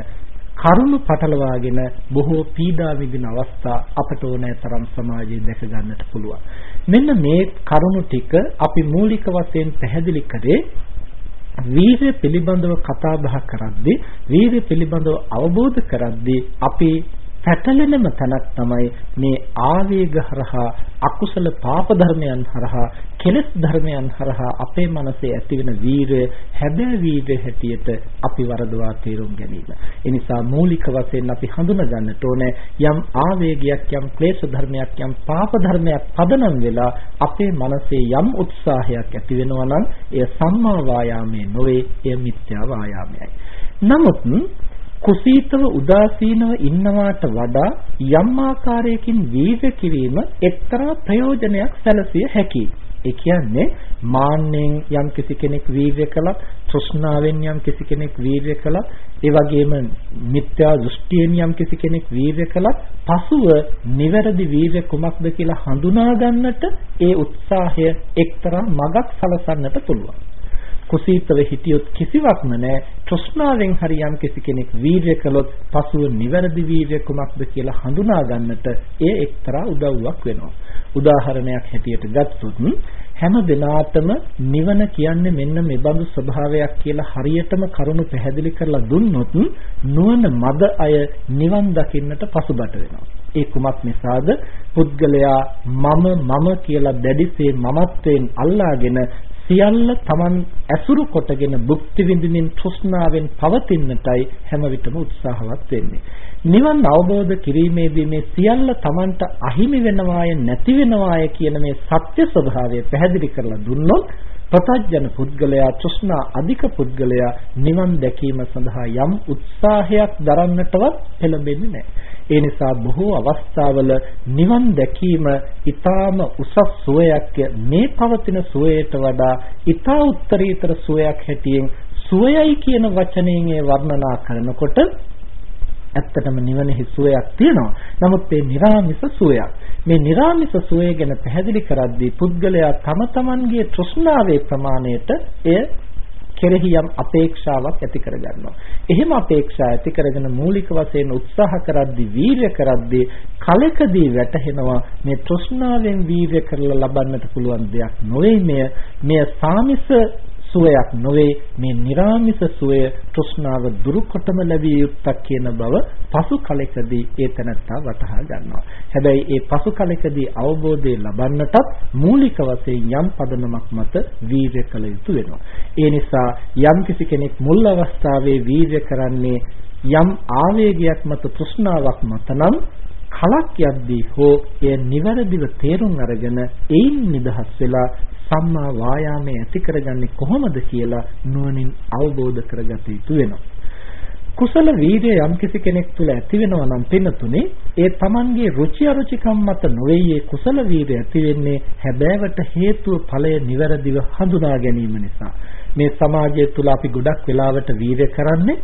කරුණු පටලවාගෙන බොහෝ පීඩා විඳින අවස්ථා අපට ඕනෑ තරම් සමාජයේ දැක ගන්නට පුළුවන්. මෙන්න මේ කරුණු ටික අපි මූලික වශයෙන් පැහැදිලි කරේ වීර්ය පිළිබඳව කතා බහ කරද්දී වීර්ය පිළිබඳව අවබෝධ කරද්දී අපි පැටලෙනම තැනක් තමයි මේ ආවේග හරහා අකුසල පාප ධර්මයන් හරහා කෙලෙස් ධර්මයන් හරහා අපේ මනසේ ඇතිවෙන වීරය හැබෑ වීරය හැටියට අපි වරදවා තේරුම් ගැනීම. ඒ නිසා මූලික වශයෙන් අපි හඳුනා ගන්නට ඕනේ යම් ආවේගයක් යම් ක්ලේශ ධර්මයක් යම් පාප ධර්මයක් පදනම් වෙලා අපේ මනසේ යම් උත්සාහයක් ඇති වෙනවා නම් එය සම්මා වායාමයේ නොවේ එය මිත්‍යා වායාමයයි. නමුත් කුසීතව උදාසීනව ඉන්නවාට වඩා යම් ආකාරයකින් වීර්ය කිරීම එක්තරා ප්‍රයෝජනයක් සැලසිය හැකියි. ඒ කියන්නේ මාන්නෙන් යම් කිසි කෙනෙක් වීර්ය කළා, තෘෂ්ණාවෙන් යම් කිසි කෙනෙක් වීර්ය කළා, ඒ වගේම මිත්‍යා දෘෂ්ටියෙන් යම් කිසි කෙනෙක් වීර්ය කළා, පසුව නිවැරදි වීර්ය කුමක්ද කියලා හඳුනා ගන්නට ඒ උත්සාහය එක්තරා මගක් සලසන්නට පුළුවන්. කුසීතව හිටියොත් කිසිවක්ම නැහැ තෘෂ්ණාවෙන් හරි යම් කිසි කෙනෙක් වීර්ය කළොත් පසුව නිවැරදි වීර්ය කුමක්ද කියලා හඳුනා ගන්නට ඒ එක්තරා උදව්වක් වෙනවා උදාහරණයක් හැටියට ගත්තොත් හැම දිනාටම නිවන කියන්නේ මෙන්න මේ බඳු ස්වභාවයක් කියලා හරියටම කරුණු පැහැදිලි කරලා දුන්නොත් නුවණ මද අය නිවන් දකින්නට පසුබට වෙනවා. ඒ කුමක් නිසාද? පුද්ගලයා මම මම කියලා දැඩිසේ මමත්වයෙන් අල්ලාගෙන සියල්ල Taman ඇසුරු කොටගෙන භුක්ති විඳින්මින් තෘෂ්ණාවෙන් පවතින්නටයි හැම විටම උත්සාහවත් වෙන්නේ. නිවන් අවබෝධ කිරීමේදී මේ සියල්ල Tamanට අහිමි වෙනවාය නැති වෙනවාය කියන මේ සත්‍ය ස්වභාවය පැහැදිලි කරලා දුන්නොත් ප්‍රතඥ පුද්ගලයා තෘෂ්ණා අධික පුද්ගලයා නිවන් දැකීම සඳහා යම් උත්සාහයක් දරන්නටවත් පෙළඹෙන්නේ නැහැ. ඒ නිසා බොහෝ අවස්ථාවල නිවන් දැකීම ඊටාම උසස් සුවයක් මේ පවතින සුවයට වඩා ඊටා උත්තරීතර සුවයක් හැටියෙන් සුවයයි කියන වචනයෙන් ඒ වර්ණනා කරනකොට ඇත්තටම නිවනෙහි සුවයක් තියෙනවා. නමුත් මේ निराமிස සුවයක්. මේ निराமிස සුවය ගැන පැහැදිලි කරද්දී පුද්ගලයා තම තමන්ගේ තෘෂ්ණාවේ ප්‍රමාණයට එය කෙරෙහි යම් අපේක්ෂාවක් ඇති කරගන්නවා. එහෙම අපේක්ෂා ඇති කරගෙන මූලික වශයෙන් උත්සාහ කරද්දී වීර්ය කරද්දී කලකදී වැටහෙනවා මේ තෘෂ්ණාවෙන් වීර්ය කරලා ලබන්නට පුළුවන් දෙයක් නොවේ මෙය මෙය සාමිස සුවයක් නොවේ මේ निराமிස සුවය තෘෂ්ණාව දුරුකොටම ලැබිය යුත්තක් කියන බව පසු කලෙකදී ඒ තනත්තා වටහා ගන්නවා. හැබැයි ඒ පසු කලෙකදී අවබෝධය ලබන්නටත් මූලික වශයෙන් යම් පදනමක් මත වීර්ය කළ යුතු වෙනවා. ඒ නිසා යම් කිසි කෙනෙක් මුල් අවස්ථාවේ වීර්ය කරන්නේ යම් ආවේගයක් මත තෘෂ්ණාවක් මත නම් කලක් යද්දී හෝ එය නිවැරදිව තේරුම් අරගෙන එයින් නිදහස් වෙලා සම්මා වායාමයේ ඇති කරගන්නේ කොහොමද කියලා නුවණින් අවබෝධ කරගත යුතු වෙනවා. කුසල වීර්ය යම්කිසි කෙනෙක් තුළ ඇති වෙනවා නම් පින්නතුනේ ඒ Tamanගේ රුචි අරුචිකම් මත නොවේයේ කුසල වීර්ය ඇති වෙන්නේ හැබෑවට හේතුව ඵලය නිවැරදිව හඳුනා ගැනීම නිසා මේ සමාජය තුළ අපි ගොඩක් වෙලාවට වීර්ය කරන්නේ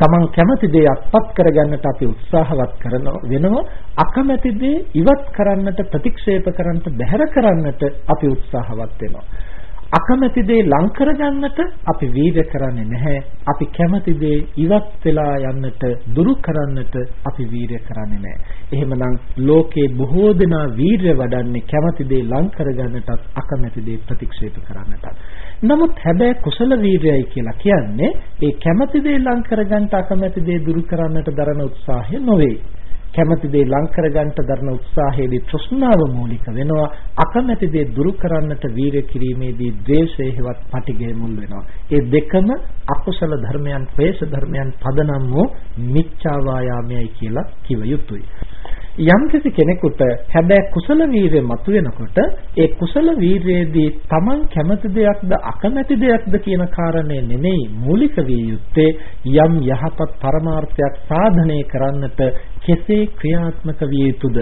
තමන් කැමති දේ අත්පත් කරගන්නට අපි උත්සාහවත් කරන වෙනවා. අකමැති දේ ඉවත් කරන්නට ප්‍රතික්ෂේප කරන්නට බැහැර කරන්නට අපි උත්සාහවත් වෙනවා. අකමැති දේ ලං කරගන්නට අපි වීර්ය කරන්නේ නැහැ. අපි කැමති දේ ඉවත් වෙලා යන්නට දුරු කරන්නට අපි වීර්ය කරන්නේ නැහැ. එහෙමනම් ලෝකේ බොහෝ දෙනා වීර්ය වඩන්නේ කැමති දේ ලං කරගන්නටත් අකමැති දේ ප්‍රතික්ෂේප කරන්නටත්. නමුත් හැබැයි කුසල වීර්යයි කියලා කියන්නේ ඒ කැමති දේ ලං කරගන්නට අකමැති දේ දුරු කරන්නට දරන උත්සාහය නොවේ. කැමති දේ ලං කරගන්නට දරන උත්සාහයේදී තෘෂ්ණාව මූලික වෙනවා. අකමැති දේ දුරු කරන්නට වීරිය කිරීමේදී ද්වේෂය හෙවත් පටිඝය මුල් වෙනවා. ඒ දෙකම අකුසල ධර්මයන් ප්‍රේෂ ධර්මයන් පදනම් වූ මිච්ඡා වායාමයයි කියලා කිව යුතුයි. යම්කිසි කෙනෙකුට හැබැයි කුසල වීරිය මතුවෙනකොට ඒ කුසල වීරියේදී Taman කැමති දෙයක්ද අකමැති දෙයක්ද කියන කාරණේ නෙමෙයි මූලික විය යුත්තේ යම් යහපත් පරමාර්ථයක් සාධනය කරන්නට කෙසේ ක්‍රියාත්මක විය යුතුද?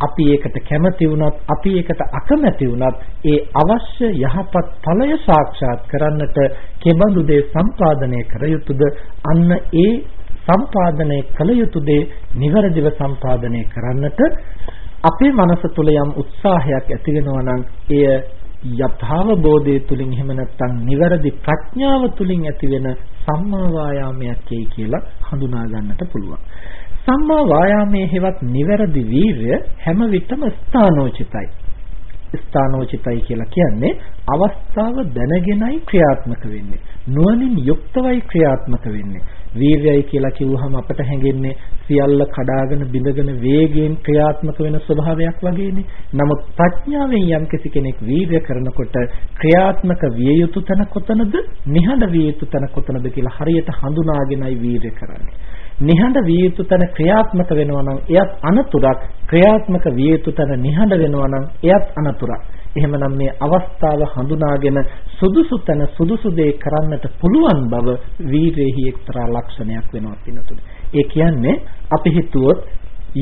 අපි ඒකට කැමති වුණත් අපි ඒකට අකමැති වුණත් ඒ අවශ්‍ය යහපත් ඵලය සාක්ෂාත් කරන්නට කෙබඳු දේ සම්පාදනය කර යුතුද? අන්න ඒ සම්පාදනය කළ යුතු දේ નિවරදිව සම්පාදනය කරන්නට අපේ මනස තුළ යම් උත්සාහයක් ඇති වෙනවා නම් එය යථාවබෝධය තුලින් එහෙම නැත්නම් නිවැරදි ප්‍රඥාව තුලින් ඇතිවෙන සම්මා වායාමයක් කියලා හඳුනා ගන්නට පුළුවන්. සම්මා වායාමයේ හෙවත් නිවැරදි වීරය හැම විටම ස්ථානෝචිතයි. ස්ථානෝචිතයි කියලා කියන්නේ අවස්ථාව දැනගෙනයි ක්‍රියාත්මක වෙන්නේ. නුවණින් යුක්තවයි ක්‍රියාත්මක වෙන්නේ. වීරයයි කියලා කිව්වහම අපට හැඟෙන්නේ සියල්ල කඩාගෙන බිඳගෙන වේගයෙන් ක්‍රියාත්මක වෙන ස්වභාවයක් වගේනේ. නමුත් ප්‍රඥාවෙන් යම්කිසි කෙනෙක් වීරය කරනකොට ක්‍රියාත්මක විය යුතු තැන කොතනද? නිහඬ විය යුතු තැන කොතනද කියලා හරියට හඳුනාගෙනයි වීරය කරන්නේ. නිහඬ විය යුතු තැන ක්‍රියාත්මක වෙනවා නම් එයත් අනතුරක් ක්‍රියාත්මක විය යුතු තැන නිහඬ වෙනවා නම් එයත් අනතුරක් එහෙමනම් මේ අවස්ථාව හඳුනාගෙන සුදුසු තැන සුදුසු දේ කරන්නට පුළුවන් බව වීරයෙහි එක්තරා ලක්ෂණයක් වෙනවා පිනතුනේ. ඒ කියන්නේ අපි හිතුවොත්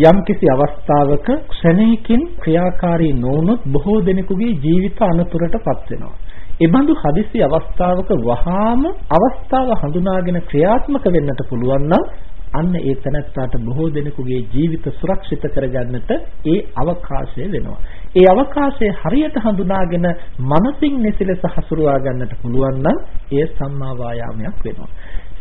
යම්කිසි අවස්ථාවක ක්ෂණයකින් ක්‍රියාකාරී නොවුනොත් බොහෝ දෙනෙකුගේ ජීවිත අනතුරටපත් වෙනවා. එබඳු හදිසි අවස්ථාවක වහාම අවස්ථාව හඳුනාගෙන ක්‍රියාත්මක වෙන්නට පුළුවන් නම් අන්න ඒ තැනත්තාට බොහෝ දෙනෙකුගේ ජීවිත සුරක්ෂිත කරගන්නට ඒ අවකාශය වෙනවා. ඒ අවකාශය හරියට හඳුනාගෙන මනසින් නිසිලස හසුරුවා ගන්නට පුළුවන් නම් එය සම්මා වායාමයක් වෙනවා.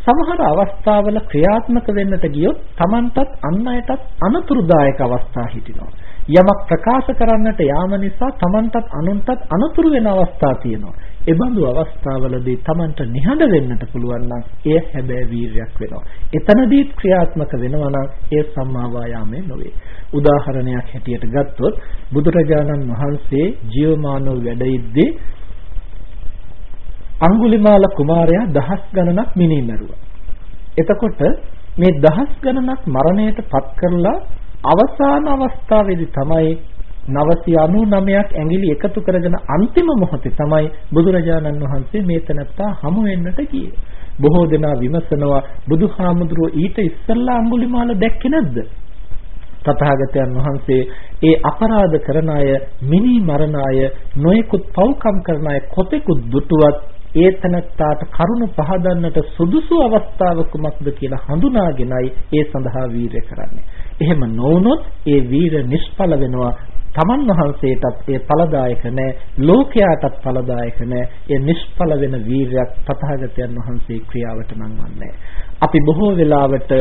සමහර අවස්ථාවල ක්‍රියාත්මක වෙන්නට ගියොත් Tamanටත් අන් අයටත් අනතුරුදායක අවස්ථා හිටිනවා. යමක් ප්‍රකාශ කරන්නට යාම නිසා Tamanටත් අනුන්ටත් අනතුරු වෙන අවස්ථා තියෙනවා. එබඳු අවස්ථාවලදී Tamanට නිහඬ වෙන්නට පුළුවන් නම් එය හැබෑ වීරයක් වෙනවා. එතනදී ක්‍රියාත්මක වෙනවා නම් එය සම්මා වායාමයේ නොවේ. උදාහරණයක් හැටියට ගත්තොත් බුදුරජාණන් වහන්සේ ජීවමානව වැඩ ඉද්දී අඟුලිමාල කුමාරයා දහස් ගණනක් මිනී මැරුවා. එතකොට මේ දහස් ගණනක් මරණයට පත් කරලා අවසාන අවස්ථාවේදී තමයි 999ක් ඇඟිලි එකතු කරගෙන අන්තිම මොහොතේ තමයි බුදුරජාණන් වහන්සේ මේ තැනත්තා හමු වෙන්නට ගියේ. බොහෝ දෙනා විමසනවා බුදුහාමුදුරුවෝ ඊට ඉස්සෙල්ලා අඟුලිමාල දැක්කේ නැද්ද? තථාගතයන් වහන්සේ ඒ අපරාධ කරන අය, මිනි මරණ අය, නොයෙකුත් පව්කම් කරන අය කොතෙකුත් දුටුවත් ඒ තනත්තාට කරුණ පහදන්නට සුදුසු අවස්ථාව කුමක්ද කියලා හඳුනාගෙනයි ඒ සඳහා වීරය කරන්නේ. එහෙම නොවුනොත් ඒ වීර නිෂ්ඵල වෙනවා තමන් වහන්සේටත් ඒ ඵලදායක නැහැ ලෝකයාටත් ඵලදායක නැහැ ඒ නිෂ්ඵල වෙන වීරයක් තථාගතයන් වහන්සේ ක්‍රියාවට නංවන්නේ අපි බොහෝ වෙලාවට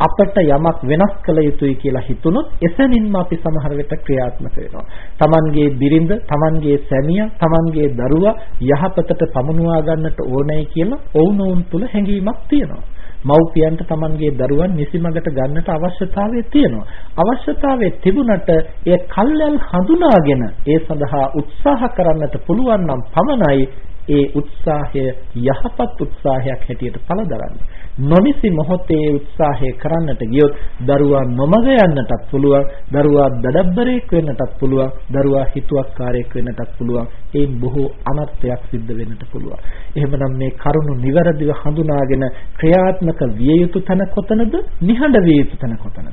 අපට යමක් වෙනස් කළ යුතුයි කියලා හිතුනොත් එසැනින්ම අපි සමහර විට ක්‍රියාත්මක වෙනවා. Tamanගේ බිරිඳ, Tamanගේ සැමියා, Tamanගේ දරුවා යහපතට පමුණුවා ගන්නට ඕනයි කියලා ඔවුනොවුන් තුල හැඟීමක් තියෙනවා. මව්පියන්ට Tamanගේ දරුවන් නිසිමඟට ගන්නට අවශ්‍යතාවය තියෙනවා. අවශ්‍යතාවය තිබුණට ඒ කල්යල් හඳුනාගෙන ඒ සඳහා උත්සාහ කරන්නට පුළුවන් නම් පමණයි ඒ උත්සාහය යහපත් උත්සාහයක් හැටියට පළදරන්නේ. නොනිසි මොහොතේ උත්සාහය කරන්නට ගියොත් දරුවා නොමග යන්නටත් පුළුවන් දරුවා දඩබ්බරෙක් වෙන්නටත් පුළුවන් දරුවා හිතුවක්කාරයෙක් වෙන්නටත් පුළුවන්. ඒ බොහෝ අනර්ථයක් සිද්ධ වෙන්නට පුළුවන්. එහෙමනම් මේ කරුණු નિවරදිව හඳුනාගෙන ක්‍රියාත්මක විය යුතු තැන කොතනද? නිහඬ විය යුතු තැන කොතනද?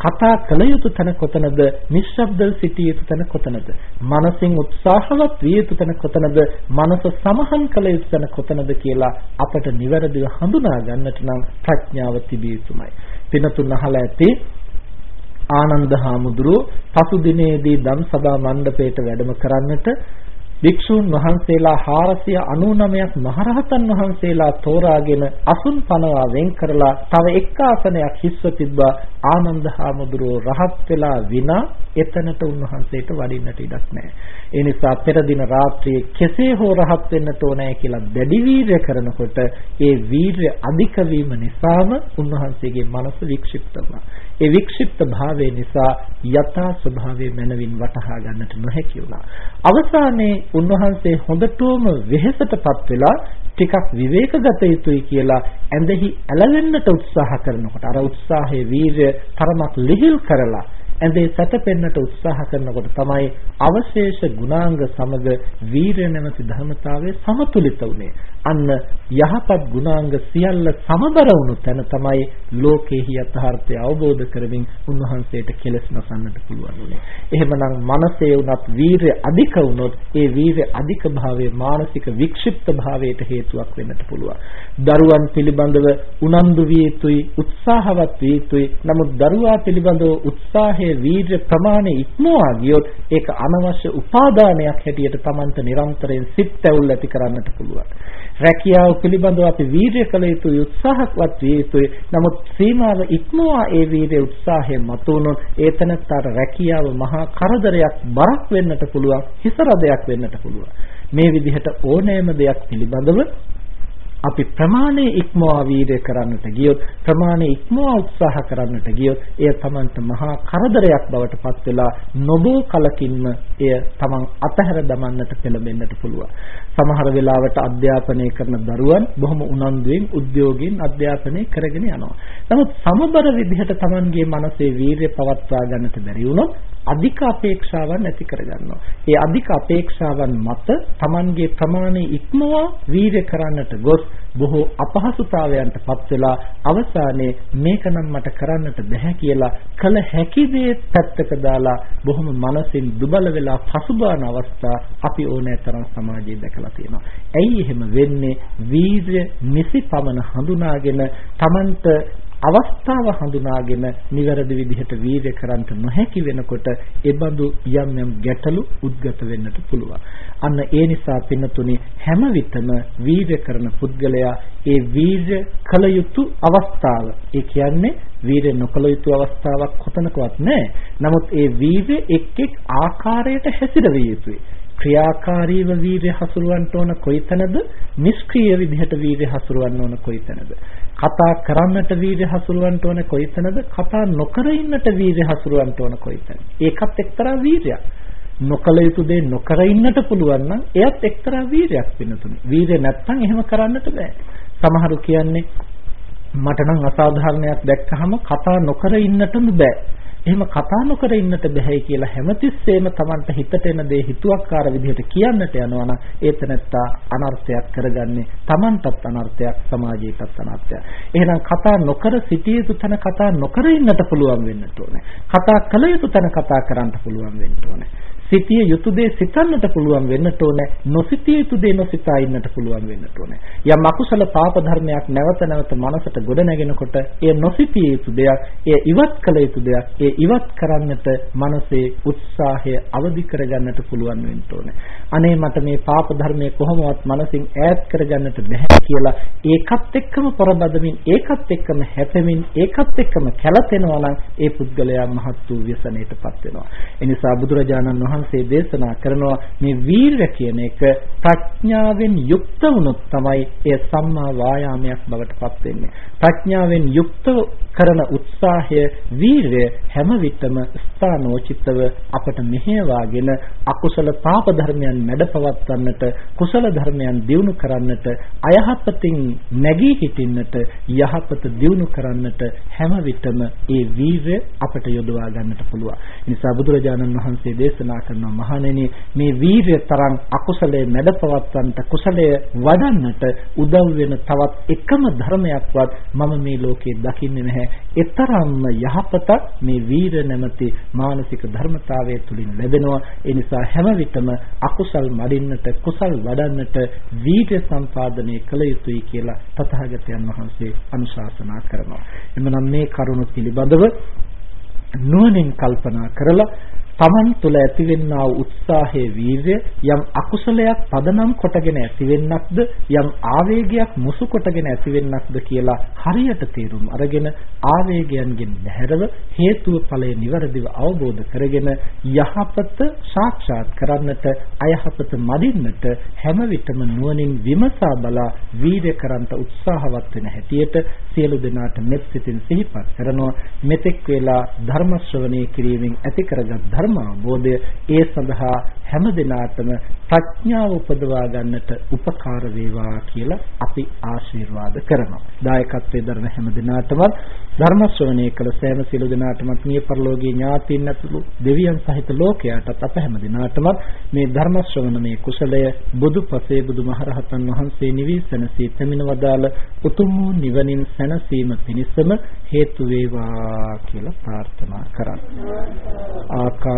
කතා කළ යුතු තැන කොතනද? නිශ්ශබ්දව සිටිය යුතු තැන කොතනද? මනසින් උත්සාහවත් විය යුතු තැන කොතනද? මනස සමහන් කළ යුතු තැන කොතනද කියලා අපට නිවැරදිව හඳුනා ගන්නට නම් ප්‍රඥාව තිබිය යුතුමයි. පිනතුන් අහලා ඇති ආනන්ද හාමුදුරුව පසු දිනේදී ධම්සභා මණ්ඩපයට වැඩම කරන්නට භික්ෂූන් වහන්සේලා 499ක් මහරහතන් වහන්සේලා තෝරාගෙන අසුන් පනවා වෙන් කරලා තව එක් ආසනයක් හිස්ව තිබ්බා ආනන්ද හාමුදුරුව රහත් වෙලා විනා එතනට උන්වහන්සේට වඩින්නට ඉඩක් නැහැ. ඒ නිසා පෙර දින රාත්‍රියේ කෙසේ හෝ රහත් වෙන්නට ඕනෑ කියලා දැඩි වීර්ය කරනකොට ඒ වීර්ය අධික වීම නිසාම උන්වහන්සේගේ මනස වික්ෂිප්ත වුණා. ඒ වික්ෂිප්ත භාවය නිසා යථා ස්වභාවය මනවින් වටහා ගන්නට නොහැකි වුණා. අවසානයේ උන්වහන්සේ හොඳටම වෙහෙසටපත් වෙලා ටිකක් විවේකගත යුතුයි කියලා ඇඳෙහි ඇලවෙන්නට උත්සාහ කරනකොට අර උත්සාහයේ වීර්ය තරමක් ලිහිල් කරලා ඇඳේ සැතපෙන්නට උත්සාහ කරනකොට තමයි අවශේෂ ගුණාංග සමග වීරය නැමැති ධර්මතාවයේ සමතුලිත වුනේ. අන්න යහපත් ගුණාංග සියල්ල සමබර වුණු තැන තමයි ලෝකෙහි යථාර්ථය අවබෝධ කරමින් උන්වහන්සේට කෙලස් නසන්නට පුළුවන් උනේ. එහෙමනම් මනසේ උනත් වීරය අධික වුණොත් ඒ වීරය අධික භාවයේ මානසික වික්ෂිප්ත භාවයට හේතුවක් වෙන්නට පුළුවන්. දරුවන් පිළිබඳව උනන්දු විය යුතුයි, උත්සාහවත් විය යුතුයි. නමුත් දරුවා පිළිබඳව උත්සාහයේ වීරය ප්‍රමාණය ඉක්මවා ගියොත් ඒක අනවශ්‍ය උපාදානයක් හැටියට Tamanta නිරන්තරයෙන් සිත් ඇවුල් ඇති කරන්නට පුළුවන්. රැකියාව පිළිබඳව අපි වීරිය කළ යුතුයි උත්සාහවත් විය යුතුයි. නමුත් සීමාව ඉක්මවා ඒ වීරිය උත්සාහය මතුනොත් ඒතනත්තර රැකියාව මහා කරදරයක් බරක් වෙන්නට පුළුවන් හිසරදයක් වෙන්නට පුළුවන්. මේ විදිහට ඕනෑම දෙයක් පිළිබඳව අපි ප්‍රමාණයේ ඉක්මවා වීරය කරන්නට ගියොත් ප්‍රමාණයේ ඉක්මවා උත්සාහ කරන්නට ගියොත් එය Tamanට මහා කරදරයක් බවට පත් වෙලා නොබෝ කලකින්ම එය Taman අතහැර දමන්නට පෙළඹෙන්නට පුළුවන්. සමහර වෙලාවට අධ්‍යාපනය කරන දරුවන් බොහොම උනන්දුවෙන් උද්‍යෝගයෙන් අධ්‍යාපනය කරගෙන යනවා. නමුත් සමබර විදිහට Tamanගේ මනසේ වීරිය පවත්වා ගන්නට බැරි වුණොත් අධික අපේක්ෂාවන් ඇති කරගන්නවා. ඒ අධික අපේක්ෂාවන් මත Tamanගේ ප්‍රමාණය ඉක්මවා වීර්ය කරන්නට ගොස් බොහෝ අපහසුතාවයන්ට පත් වෙලා අවසානයේ මේක නම් මට කරන්නට බැහැ කියලා කල හැකි දේ පැත්තක දාලා බොහොම මනසින් දුබල වෙලා පසුබාන අවස්ථා අපි ඕනෑතරම් සමාජයේ දැකලා තියෙනවා. ඇයි එහෙම වෙන්නේ? වීර්ය නිසි පමණ හඳුනාගෙන Tamanට අවස්ථාව හඳුනාගෙන නිවැරදි විදිහට වීර්ය කරන්නට නොහැකි වෙනකොට ඒබඳු යම් යම් ගැටලු උද්ගත වෙන්නට පුළුවන්. අන්න ඒ නිසා පින්නතුනි හැම විටම වීර්ය කරන පුද්ගලයා ඒ වීර්ය කළ යුතු අවස්ථාව ඒ කියන්නේ වීර්ය නොකළ යුතු අවස්ථාවක් කොතනකවත් නැහැ. නමුත් ඒ වීර්ය එක් එක් ආකාරයට හැසිරවිය යුතුයි. ක්‍රියාකාරීව වීර්ය හසුරවන්න ඕන කොයිතැනද නිෂ්ක්‍රීය විදිහට වීර්ය හසුරවන්න ඕන කොයිතැනද කතා කරන්නට වීර්ය හසුරවන්න ඕන කොයිතැනද කතා නොකර ඉන්නට වීර්ය හසුරවන්න ඕන කොයිතැනද ඒකත් එක්තරා වීර්යයක් නොකල යුතු දේ නොකර ඉන්නට පුළුවන් නම් එයත් එක්තරා වීරයක් වෙනතුනි. වීරය නැත්තම් එහෙම කරන්නට බෑ. සමහරු කියන්නේ මට නම් අසාධාරණයක් දැක්කහම කතා නොකර ඉන්නටම බෑ. එහෙම කතා නොකර ඉන්නට බැහැයි කියලා හැමතිස්සෙම Tamanට හිතට එන දේ හිතුවක්කාර විදිහට කියන්නට යනවා නම් ඒතනත්තා අනර්ථයක් කරගන්නේ Tamanටත් අනර්ථයක් සමාජයටත් අනර්ථයක්. එහෙනම් කතා නොකර සිටිය යුතු තැන කතා නොකර ඉන්නට පුළුවන් වෙන්නට ඕනේ. කතා කළ යුතු තැන කතා කරන්න පුළුවන් වෙන්න ඕනේ. සිටිය යුතු දේ සිතන්නට පුළුවන් වෙන්නට ඕනේ. නොසිතිය යුතු දේ නොසිතා ඉන්නට පුළුවන් වෙන්නට ඕනේ. යම් අකුසල පාප ධර්මයක් නැවත නැවත මනසට ගොඩ නැගෙනකොට එය නොසිතිය යුතු දෙයක් එය ඉවත් කළ යුතු දෙයක් ඒ ඉවත් කරන්නට මනසේ උත්සාහය අවදි කරගන්නට පුළුවන් වෙන්න ඕනේ. අනේ මට මේ පාප ධර්මයේ කොහොමවත් මනසින් ඈත් කරගන්නට බැහැ කියලා ඒකත් එක්කම පොරබදමින් ඒකත් එක්කම හැපෙමින් ඒකත් එක්කම කැළපෙනවා නම් ඒ පුද්ගලයා මහත් වූ ව්‍යසනයටපත් වෙනවා. එනිසා බුදුරජාණන් වහන්සේ වහන්සේ දේශනා කරනවා මේ වීරය කියන එක ප්‍රඥාවෙන් යුක්ත වුණොත් තමයි එය සම්මා වායාමයක් බවට පත් වෙන්නේ. ප්‍රඥාවෙන් යුක්තව කරන උත්සාහය වීරය හැම විටම ස්ථානෝචිතව අපට මෙහෙවාගෙන අකුසල පාප ධර්මයන් මැඩපවත්වන්නට කුසල ධර්මයන් දියුණු කරන්නට අයහපතින් නැගී හිටින්නට යහපත දියුණු කරන්නට හැම විටම ඒ වීරය අපට යොදවා ගන්නට පුළුවන්. ඒ නිසා බුදුරජාණන් වහන්සේ දේශනා කරනවා මහණෙනි මේ වීරය තරම් අකුසලයේ මැඩපවත්වන්නට කුසලයේ වඩන්නට උදව් වෙන තවත් එකම ධර්මයක්වත් මම මේ ලෝකේ දකින්නේ නැහැ. එතරම්ම යහපතක් මේ වීර නැමැති මානසික ධර්මතාවය තුලින් ලැබෙනවා. ඒ නිසා හැම විටම අකුසල් මඩින්නට කුසල් වඩන්නට වීර්ය සම්පාදනය කළ යුතුයි කියලා තථාගතයන් වහන්සේ අනුශාසනා කරනවා. එමනම් මේ කරුණ පිළිබඳව නුවණින් කල්පනා කරලා තමන් තුළ ඇතිවෙනා වූ උත්සාහයේ වීර්ය යම් අකුසලයක් පදනම් කොටගෙන ඇතිවෙන්නක්ද? යම් ආවේගයක් මුසු කොටගෙන ඇතිවෙන්නක්ද කියලා හරියට තේරුම් අරගෙන ආවේගයන්ගෙන් බැහැරව හේතුව ඵලය નિවරදිව අවබෝධ කරගෙන යහපත සාක්ෂාත් කරන්නට අයහපත මදින්නට හැම විටම නුවණින් විමසා බලා වීර්ය කරන්ට උත්සාහවත් වෙන හැටියට සියලු දෙනාට මෙත් සිතින් සිහිපත් කරනවා. මෙතෙක් වේලා ධර්ම ශ්‍රවණය කිරීමෙන් ඇති කරගත් ධර්ම ධර්ම අවබෝධය ඒ සඳහා හැම දිනාටම ප්‍රඥාව උපදවා ගන්නට උපකාර වේවා කියලා අපි ආශිර්වාද කරනවා. දායකත්වයේ දරන හැම දිනාටම ධර්ම ශ්‍රවණය කළ සෑම සිළු දිනාටමත් මිය පරලෝකීය ඥාතීන් ඇතුළු දෙවියන් සහිත ලෝකයාටත් අප හැම දිනාටම මේ ධර්ම ශ්‍රවණමේ කුසලය බුදුපසේ බුදුමහරහතන් වහන්සේ නිවිසනසී තමින වදාළ උතුම් නිවනින් සැනසීම පිණිසම හේතු වේවා කියලා ප්‍රාර්ථනා කරා.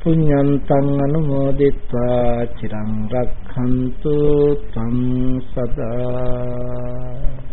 පුඤ්ඤන්තං අනුමෝදිත්වා චිරං රක්ඛන්තු තං සදා